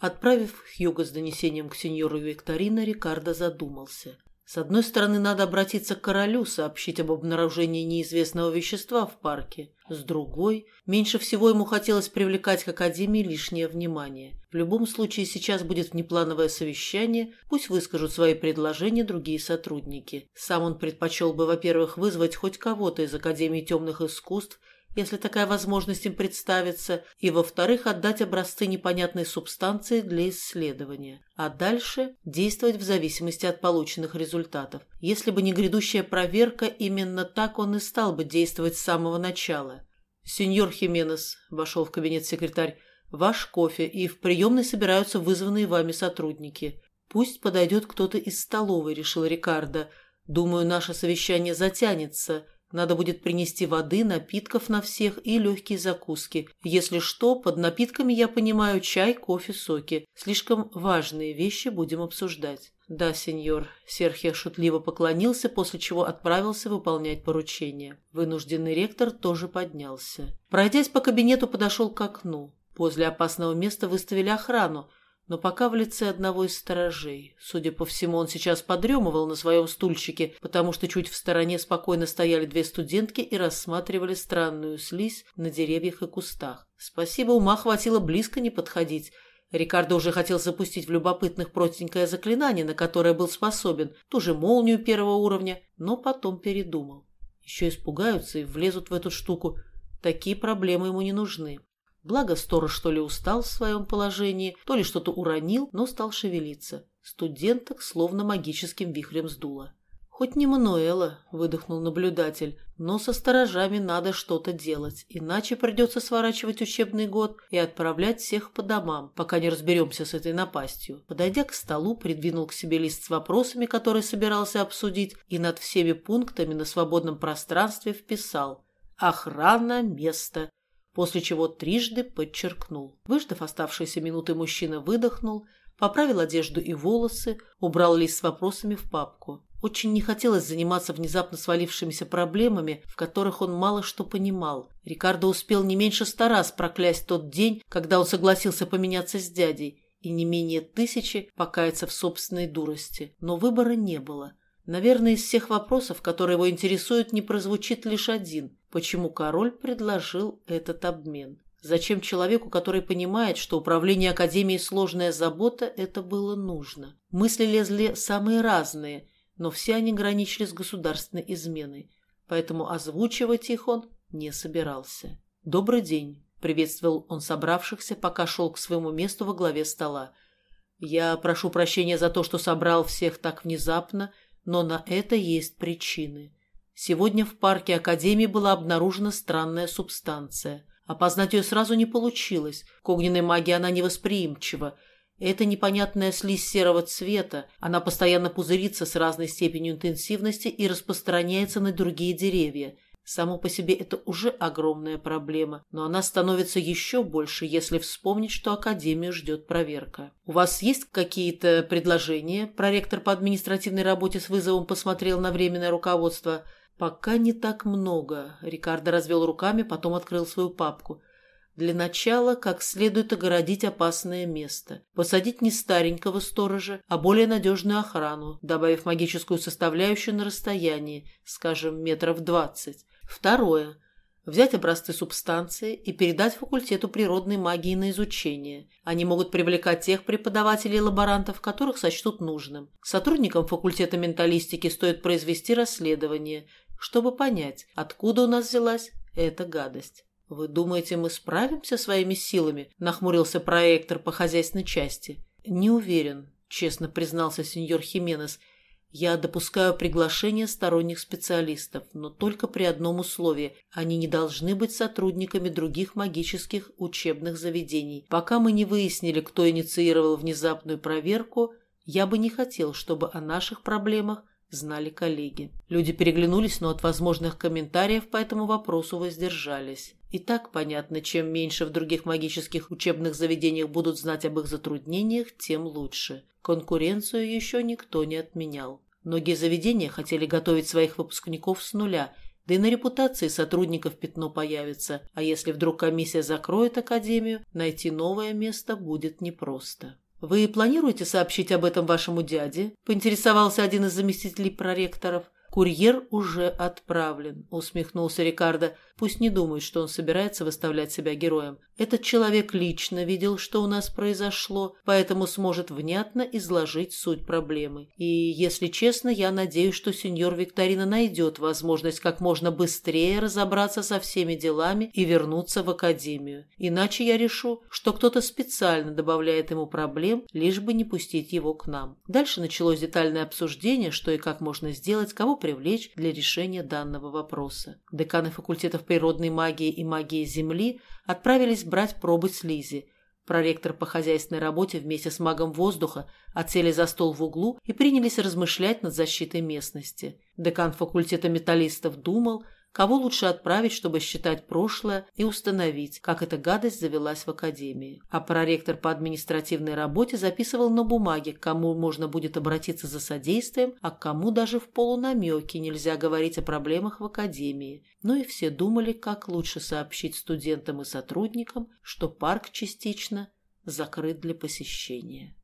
Отправив Хьюго с донесением к сеньору Викторина, Рикардо задумался. С одной стороны, надо обратиться к королю, сообщить об обнаружении неизвестного вещества в парке. С другой, меньше всего ему хотелось привлекать к Академии лишнее внимание. В любом случае, сейчас будет внеплановое совещание, пусть выскажут свои предложения другие сотрудники. Сам он предпочел бы, во-первых, вызвать хоть кого-то из Академии темных искусств, если такая возможность им представится, и, во-вторых, отдать образцы непонятной субстанции для исследования, а дальше действовать в зависимости от полученных результатов. Если бы не грядущая проверка, именно так он и стал бы действовать с самого начала. «Сеньор Хименес», – вошел в кабинет секретарь, – «ваш кофе, и в приемной собираются вызванные вами сотрудники. Пусть подойдет кто-то из столовой», – решил Рикардо. «Думаю, наше совещание затянется». Надо будет принести воды, напитков на всех и легкие закуски. Если что, под напитками я понимаю чай, кофе, соки. Слишком важные вещи будем обсуждать. «Да, сеньор», — Серхия шутливо поклонился, после чего отправился выполнять поручение. Вынужденный ректор тоже поднялся. Пройдясь по кабинету, подошел к окну. Возле опасного места выставили охрану, но пока в лице одного из сторожей. Судя по всему, он сейчас подремывал на своем стульчике, потому что чуть в стороне спокойно стояли две студентки и рассматривали странную слизь на деревьях и кустах. Спасибо, ума хватило близко не подходить. Рикардо уже хотел запустить в любопытных простенькое заклинание, на которое был способен, ту же молнию первого уровня, но потом передумал. Еще испугаются и влезут в эту штуку. Такие проблемы ему не нужны. Благо сторож что ли устал в своем положении, то ли что-то уронил, но стал шевелиться. Студенток словно магическим вихрем сдуло. «Хоть не Мануэла», — выдохнул наблюдатель, «но со сторожами надо что-то делать, иначе придется сворачивать учебный год и отправлять всех по домам, пока не разберемся с этой напастью». Подойдя к столу, придвинул к себе лист с вопросами, которые собирался обсудить, и над всеми пунктами на свободном пространстве вписал «Охрана места после чего трижды подчеркнул. Выждав оставшиеся минуты, мужчина выдохнул, поправил одежду и волосы, убрал лист с вопросами в папку. Очень не хотелось заниматься внезапно свалившимися проблемами, в которых он мало что понимал. Рикардо успел не меньше ста раз проклясть тот день, когда он согласился поменяться с дядей, и не менее тысячи покаяться в собственной дурости. Но выбора не было. Наверное, из всех вопросов, которые его интересуют, не прозвучит лишь один. Почему король предложил этот обмен? Зачем человеку, который понимает, что управление Академией сложная забота, это было нужно? Мысли лезли самые разные, но все они граничили с государственной изменой, поэтому озвучивать их он не собирался. «Добрый день», — приветствовал он собравшихся, пока шел к своему месту во главе стола. «Я прошу прощения за то, что собрал всех так внезапно, но на это есть причины. Сегодня в парке Академии была обнаружена странная субстанция. Опознать ее сразу не получилось. К огненной магии она невосприимчива. Это непонятная слизь серого цвета. Она постоянно пузырится с разной степенью интенсивности и распространяется на другие деревья. Само по себе это уже огромная проблема, но она становится еще больше, если вспомнить, что Академию ждет проверка. «У вас есть какие-то предложения?» Проректор по административной работе с вызовом посмотрел на временное руководство. «Пока не так много», — Рикардо развел руками, потом открыл свою папку. Для начала, как следует огородить опасное место. Посадить не старенького сторожа, а более надежную охрану, добавив магическую составляющую на расстоянии, скажем, метров двадцать. Второе. Взять образцы субстанции и передать факультету природной магии на изучение. Они могут привлекать тех преподавателей и лаборантов, которых сочтут нужным. Сотрудникам факультета менталистики стоит произвести расследование, чтобы понять, откуда у нас взялась эта гадость. «Вы думаете, мы справимся своими силами?» – нахмурился проектор по хозяйственной части. «Не уверен», – честно признался сеньор Хименес – я допускаю приглашение сторонних специалистов, но только при одном условии. Они не должны быть сотрудниками других магических учебных заведений. Пока мы не выяснили, кто инициировал внезапную проверку, я бы не хотел, чтобы о наших проблемах знали коллеги. Люди переглянулись, но от возможных комментариев по этому вопросу воздержались. И так понятно, чем меньше в других магических учебных заведениях будут знать об их затруднениях, тем лучше. Конкуренцию еще никто не отменял. Многие заведения хотели готовить своих выпускников с нуля, Да и на репутации сотрудников пятно появится, а если вдруг комиссия закроет академию, найти новое место будет непросто. «Вы планируете сообщить об этом вашему дяде?» – поинтересовался один из заместителей проректоров. «Курьер уже отправлен», – усмехнулся Рикардо. «Пусть не думает, что он собирается выставлять себя героем. Этот человек лично видел, что у нас произошло, поэтому сможет внятно изложить суть проблемы. И, если честно, я надеюсь, что сеньор Викторина найдет возможность как можно быстрее разобраться со всеми делами и вернуться в академию. Иначе я решу, что кто-то специально добавляет ему проблем, лишь бы не пустить его к нам». Дальше началось детальное обсуждение, что и как можно сделать, кого привлечь для решения данного вопроса. Деканы факультетов природной магии и магии Земли отправились брать пробы с Лизи. Проректор по хозяйственной работе вместе с магом воздуха отсели за стол в углу и принялись размышлять над защитой местности. Декан факультета металлистов думал, Кого лучше отправить, чтобы считать прошлое и установить, как эта гадость завелась в академии. А проректор по административной работе записывал на бумаге, к кому можно будет обратиться за содействием, а к кому даже в полунамеке нельзя говорить о проблемах в академии. Ну и все думали, как лучше сообщить студентам и сотрудникам, что парк частично закрыт для посещения.